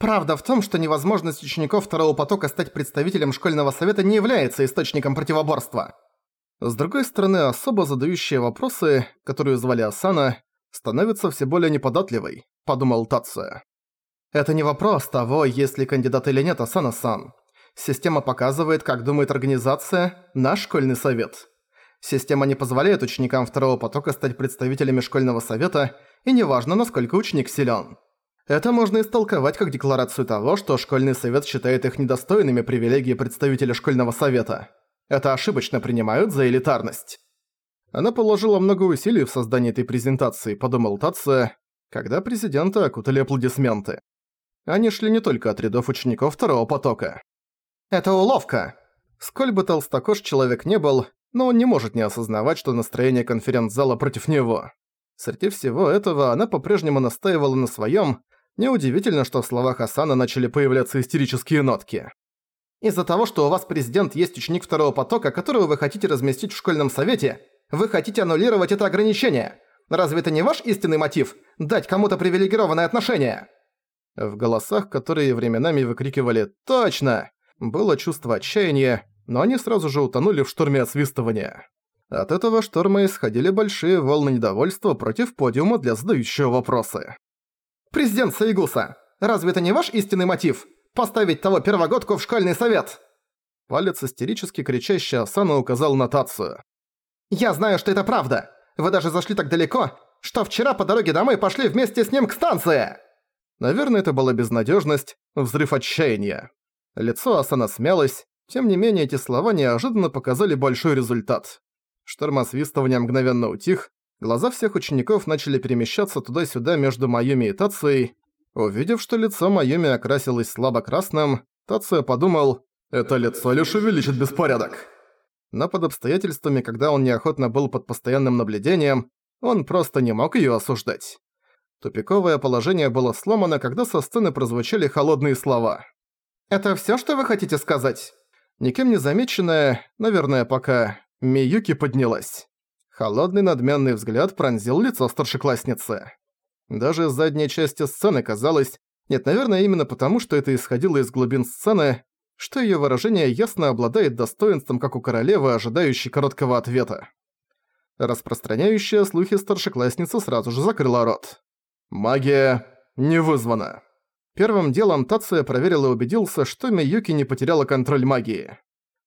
Правда в том, что невозможность учеников второго потока стать представителем школьного совета не является источником противоборства. С другой стороны, особо задающие вопросы, которую звали Асана, становится все более неподатливой, подумал Тация. Это не вопрос того, есть ли кандидат или нет Асана-сан. Система показывает, как думает организация, наш школьный совет. Система не позволяет ученикам второго потока стать представителями школьного совета, и неважно, насколько ученик силен. Это можно истолковать как декларацию того, что школьный совет считает их недостойными привилегий представителя школьного совета. Это ошибочно принимают за элитарность. Она положила много усилий в создании этой презентации, подумал Татсо, когда президента окутали аплодисменты. Они шли не только от рядов учеников второго потока. «Это уловка!» Сколь бы толстокож человек не был, но он не может не осознавать, что настроение конференц-зала против него. Среди всего этого она по-прежнему настаивала на своём. Неудивительно, что в словах Асана начали появляться истерические нотки. «Из-за того, что у вас президент есть ученик второго потока, которого вы хотите разместить в школьном совете, вы хотите аннулировать это ограничение. Разве это не ваш истинный мотив – дать кому-то привилегированное отношение?» В голосах, которые временами выкрикивали «Точно!» было чувство отчаяния, но они сразу же утонули в шторме освистывания. От этого шторма исходили большие волны недовольства против подиума для задающего вопросы. «Президент Саигуса, разве это не ваш истинный мотив? Поставить того первогодку в школьный совет?» Палец истерически кричащий Асана указал на Тацию. «Я знаю, что это правда. Вы даже зашли так далеко, что вчера по дороге домой пошли вместе с ним к станции!» Наверное, это была безнадежность, взрыв отчаяния. Лицо Асана смялось, тем не менее эти слова неожиданно показали большой результат. Шторм освистывания мгновенно утих, глаза всех учеников начали перемещаться туда-сюда между Майюми и Тацией. Увидев, что лицо Майюми окрасилось слабо красным, Тация подумал «Это лицо лишь увеличит беспорядок». Но под обстоятельствами, когда он неохотно был под постоянным наблюдением, он просто не мог её осуждать. Тупиковое положение было сломано, когда со сцены прозвучали холодные слова. «Это всё, что вы хотите сказать?» Никем не замеченная, наверное, пока, Миюки поднялась. Холодный надменный взгляд пронзил лицо старшеклассницы. Даже из задней части сцены казалось, нет, наверное, именно потому, что это исходило из глубин сцены, что её выражение ясно обладает достоинством, как у королевы, ожидающей короткого ответа. Распространяющая слухи старшеклассница сразу же закрыла рот. Магия не вызвана. Первым делом Тация проверил и убедился, что Миюки не потеряла контроль магии.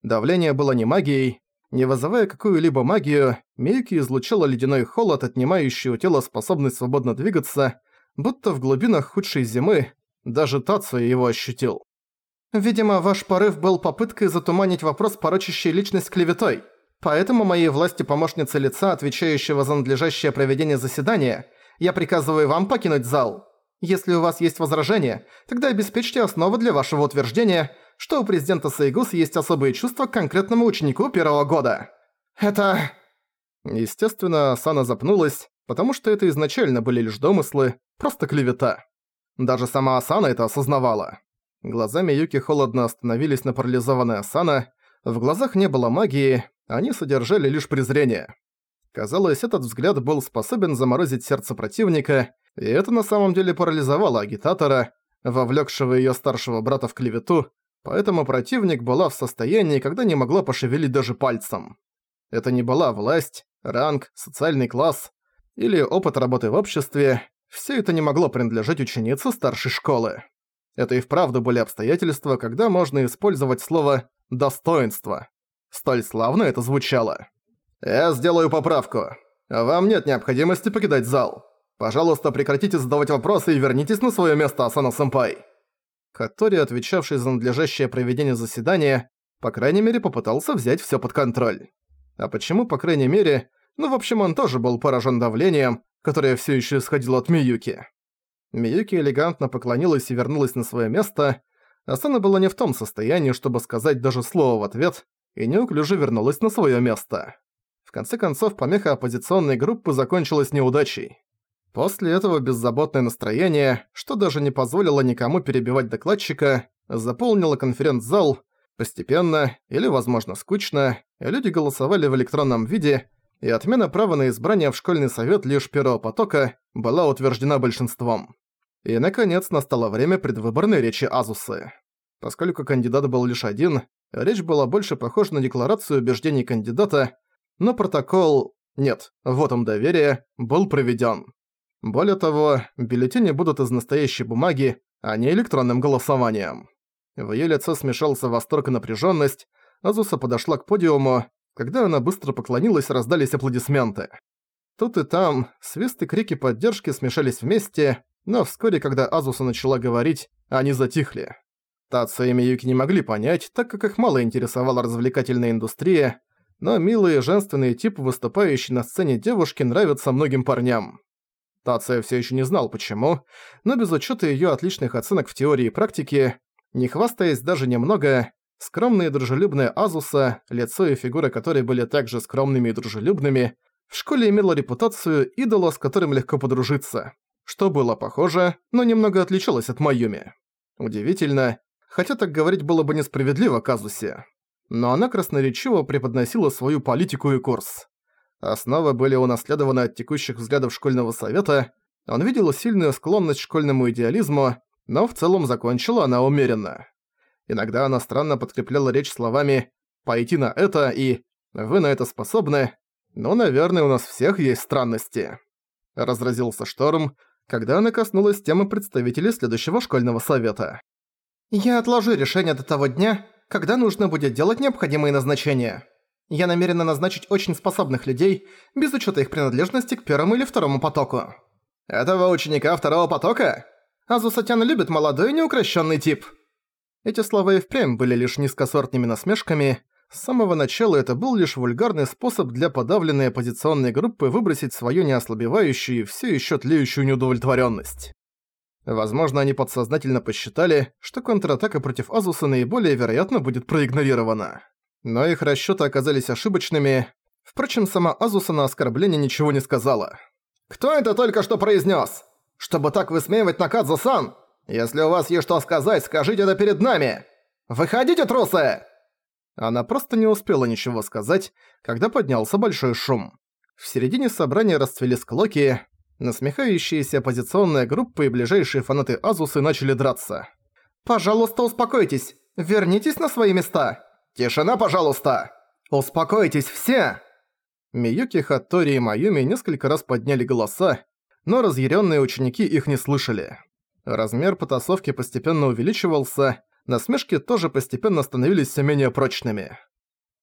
Давление было не магией. Не вызывая какую-либо магию, Миюки излучала ледяной холод, отнимающий у тела способность свободно двигаться, будто в глубинах худшей зимы даже Тация его ощутил. «Видимо, ваш порыв был попыткой затуманить вопрос, порочащий личность клеветой. Поэтому моей власти помощницы лица, отвечающего за надлежащее проведение заседания, я приказываю вам покинуть зал. Если у вас есть возражения, тогда обеспечьте основу для вашего утверждения, что у президента Сайгус есть особые чувства к конкретному ученику первого года. Это... Естественно, Сана запнулась, потому что это изначально были лишь домыслы, просто клевета. Даже сама Асана это осознавала. Глазами Юки холодно остановились на парализованной Асана, в глазах не было магии, они содержали лишь презрение. Казалось, этот взгляд был способен заморозить сердце противника, и это на самом деле парализовало агитатора, вовлёкшего её старшего брата в клевету, поэтому противник была в состоянии, когда не могла пошевелить даже пальцем. Это не была власть, ранг, социальный класс или опыт работы в обществе, всё это не могло принадлежать ученице старшей школы. Это и вправду были обстоятельства, когда можно использовать слово «достоинство». Столь славно это звучало. «Я сделаю поправку. Вам нет необходимости покидать зал. Пожалуйста, прекратите задавать вопросы и вернитесь на своё место, Асана-сэмпай». Хатори, отвечавший за надлежащее проведение заседания, по крайней мере попытался взять всё под контроль. А почему, по крайней мере, ну, в общем, он тоже был поражен давлением, которое всё ещё исходило от Миюки. Миюки элегантно поклонилась и вернулась на своё место. Асана была не в том состоянии, чтобы сказать даже слово в ответ, и неуклюже вернулась на своё место конце концов, помеха оппозиционной группы закончилась неудачей. После этого беззаботное настроение, что даже не позволило никому перебивать докладчика, заполнило конференц-зал. Постепенно, или, возможно, скучно, люди голосовали в электронном виде, и отмена права на избрание в школьный совет лишь первого потока была утверждена большинством. И, наконец, настало время предвыборной речи Азусы. Поскольку кандидат был лишь один, речь была больше похожа на декларацию убеждений кандидата, но протокол... Нет, вот он доверие, был проведен. Более того, бюллетени будут из настоящей бумаги, а не электронным голосованием. В её лице смешался восторг и напряжённость, Азуса подошла к подиуму, когда она быстро поклонилась, раздались аплодисменты. Тут и там свист и крики поддержки смешались вместе, но вскоре, когда Азуса начала говорить, они затихли. Тация и Миюки не могли понять, так как их мало интересовала развлекательная индустрия, но милый женственный тип, выступающий на сцене девушки, нравится многим парням. Тация все еще не знал почему, но без учета ее отличных оценок в теории и практике, не хвастаясь даже немного, скромная и дружелюбная Азуса, лицо и фигура которой были также скромными и дружелюбными, в школе имела репутацию идола, с которым легко подружиться, что было похоже, но немного отличалось от Майюми. Удивительно, хотя так говорить было бы несправедливо Казусе. Но она красноречиво преподносила свою политику и курс. Основы были унаследованы от текущих взглядов школьного совета, он видел сильную склонность к школьному идеализму, но в целом закончила она умеренно. Иногда она странно подкрепляла речь словами «пойти на это» и «вы на это способны», но, наверное, у нас всех есть странности. Разразился шторм, когда она коснулась темы представителей следующего школьного совета. «Я отложу решение до того дня, когда нужно будет делать необходимые назначения. Я намерена назначить очень способных людей, без учета их принадлежности к первому или второму потоку». «Этого ученика второго потока? Азусатян любит молодой неукрощенный тип». Эти слова и впрямь были лишь низкосортными насмешками. С самого начала это был лишь вульгарный способ для подавленной оппозиционной группы выбросить свою неослабевающую и все еще тлеющую неудовлетворенность. Возможно, они подсознательно посчитали, что контратака против Азуса наиболее вероятно будет проигнорирована. Но их расчеты оказались ошибочными. Впрочем, сама Азуса на оскорбление ничего не сказала. «Кто это только что произнес? Чтобы так высмеивать Накадзу-сан? Если у вас есть что сказать, скажите это перед нами! Выходите, трусы!» Она просто не успела ничего сказать, когда поднялся большой шум. В середине собрания расцвели склоки, насмехающиеся оппозиционная группа и ближайшие фанаты Азусы начали драться. «Пожалуйста, успокойтесь! Вернитесь на свои места!» «Тишина, пожалуйста!» «Успокойтесь все!» Миюки, Хаттори и Майюми несколько раз подняли голоса, но разъяренные ученики их не слышали. Размер потасовки постепенно увеличивался, насмешки тоже постепенно становились все менее прочными.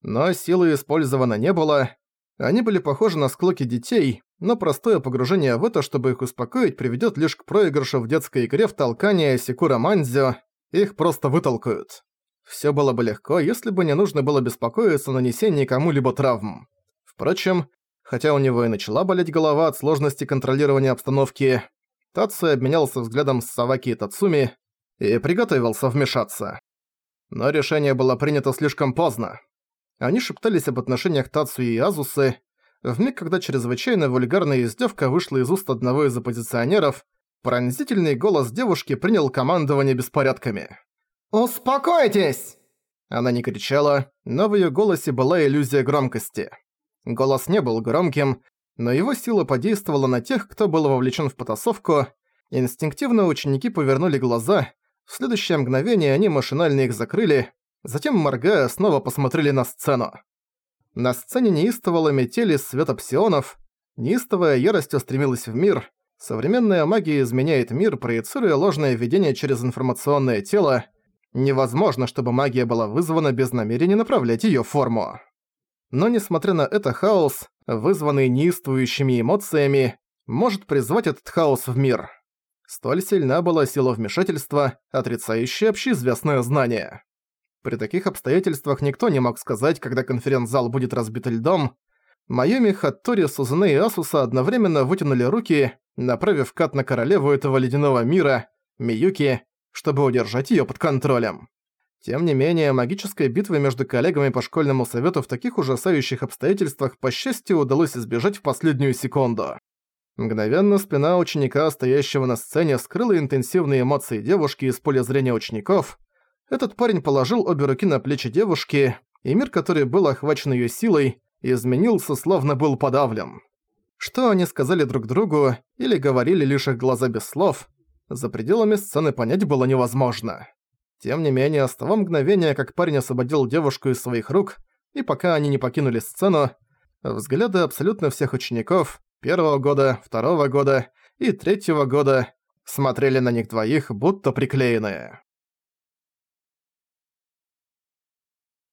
Но силы использовано не было, они были похожи на склоки детей, но простое погружение в это, чтобы их успокоить, приведет лишь к проигрышу в детской игре в толкание Секура Манзио, их просто вытолкают. Все было бы легко, если бы не нужно было беспокоиться о нанесении кому-либо травм. Впрочем, хотя у него и начала болеть голова от сложности контролирования обстановки, Тацу обменялся взглядом с Саваки и Тацуми и приготовился вмешаться. Но решение было принято слишком поздно. Они шептались об отношениях Тацу и Азусы, миг, когда чрезвычайно вульгарная издевка вышла из уст одного из оппозиционеров, пронзительный голос девушки принял командование беспорядками. «Успокойтесь!» Она не кричала, но в её голосе была иллюзия громкости. Голос не был громким, но его сила подействовала на тех, кто был вовлечен в потасовку. Инстинктивно ученики повернули глаза, в следующее мгновение они машинально их закрыли, затем, моргая, снова посмотрели на сцену. На сцене неистовала метели света псионов, неистовая ярость устремилась в мир, современная магия изменяет мир, проецируя ложное видение через информационное тело, невозможно, чтобы магия была вызвана без намерения направлять её форму. Но несмотря на это хаос, вызванный неистующими эмоциями, может призвать этот хаос в мир. Столь сильна была сила вмешательства, отрицающая общеизвестное знание. При таких обстоятельствах никто не мог сказать, когда конференц-зал будет разбит льдом. Майоми, Хаттори, Сузуне и Асуса одновременно вытянули руки, направив кат на королеву этого ледяного мира, Миюки, чтобы удержать её под контролем. Тем не менее, магической битвы между коллегами по школьному совету в таких ужасающих обстоятельствах, по счастью, удалось избежать в последнюю секунду. Мгновенно спина ученика, стоящего на сцене, скрыла интенсивные эмоции девушки из поля зрения учеников. Этот парень положил обе руки на плечи девушки, и мир, который был охвачен её силой, изменился, словно был подавлен. Что они сказали друг другу, или говорили лишь их глаза без слов, за пределами сцены понять было невозможно. Тем не менее, с того мгновения, как парень освободил девушку из своих рук, и пока они не покинули сцену, взгляды абсолютно всех учеников первого года, второго года и третьего года смотрели на них двоих, будто приклеенные.